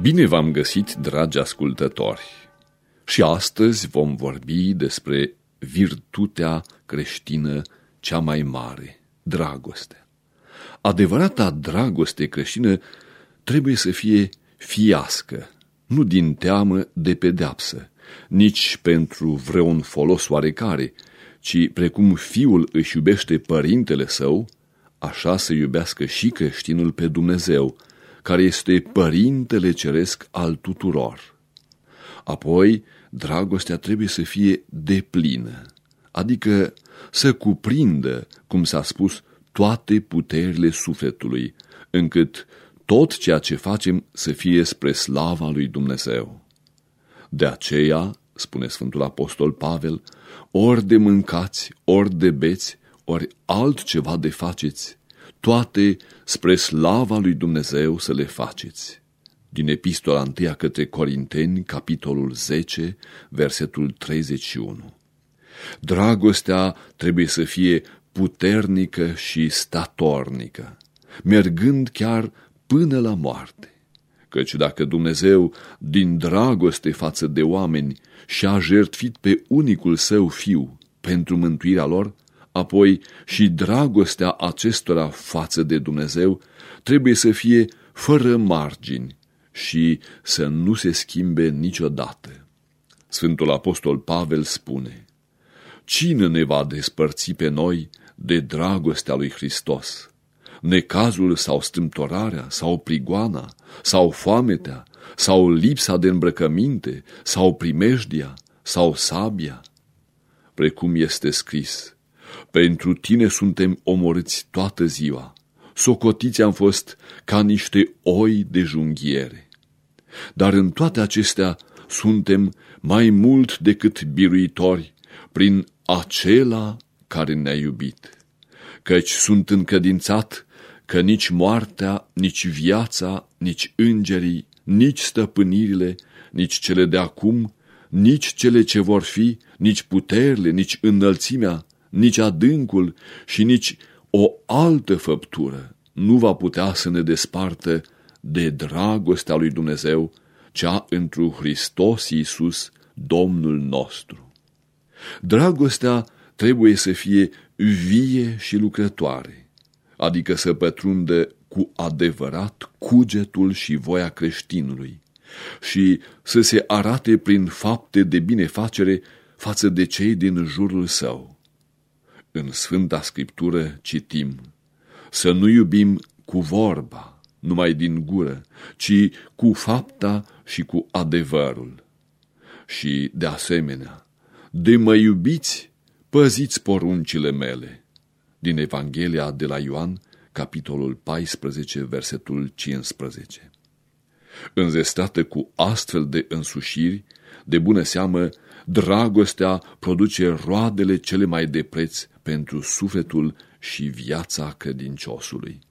Bine v-am găsit, dragi ascultători! Și astăzi vom vorbi despre virtutea creștină cea mai mare, dragoste. Adevărata dragoste creștină trebuie să fie fiască, nu din teamă de pedeapsă, nici pentru vreun folos oarecare, ci precum fiul își iubește părintele său, așa să iubească și creștinul pe Dumnezeu, care este Părintele Ceresc al tuturor. Apoi, dragostea trebuie să fie deplină, adică să cuprindă, cum s-a spus, toate puterile sufletului, încât tot ceea ce facem să fie spre slava lui Dumnezeu. De aceea, spune Sfântul Apostol Pavel, ori de mâncați, ori de beți, ori altceva de faceți, toate spre slava lui Dumnezeu să le faceți. Din epistola 1 către Corinteni, capitolul 10, versetul 31. Dragostea trebuie să fie puternică și statornică, mergând chiar până la moarte. Căci dacă Dumnezeu, din dragoste față de oameni, și-a jertfit pe unicul său fiu pentru mântuirea lor, apoi și dragostea acestora față de Dumnezeu trebuie să fie fără margini și să nu se schimbe niciodată. Sfântul Apostol Pavel spune, Cine ne va despărți pe noi de dragostea lui Hristos? Necazul sau stâmtorarea, sau prigoana, sau foametea, sau lipsa de îmbrăcăminte, sau primejdia, sau sabia? Precum este scris, pentru tine suntem omorâți toată ziua. Socotiți am fost ca niște oi de junghiere. Dar în toate acestea suntem mai mult decât biruitori prin acela care ne-a iubit. Căci sunt încădințat că nici moartea, nici viața, nici îngerii, nici stăpânirile, nici cele de acum, nici cele ce vor fi, nici puterile, nici înălțimea, nici adâncul și nici o altă făptură nu va putea să ne despartă de dragostea lui Dumnezeu, cea întru Hristos Iisus, Domnul nostru. Dragostea trebuie să fie vie și lucrătoare, adică să pătrundă cu adevărat cugetul și voia creștinului și să se arate prin fapte de binefacere față de cei din jurul său. În Sfânta Scriptură citim să nu iubim cu vorba, numai din gură, ci cu fapta și cu adevărul. Și, de asemenea, de mă iubiți, păziți poruncile mele. Din Evanghelia de la Ioan, capitolul 14, versetul 15. Înzestată cu astfel de însușiri, de bună seamă, dragostea produce roadele cele mai de preț pentru sufletul și viața credinciosului.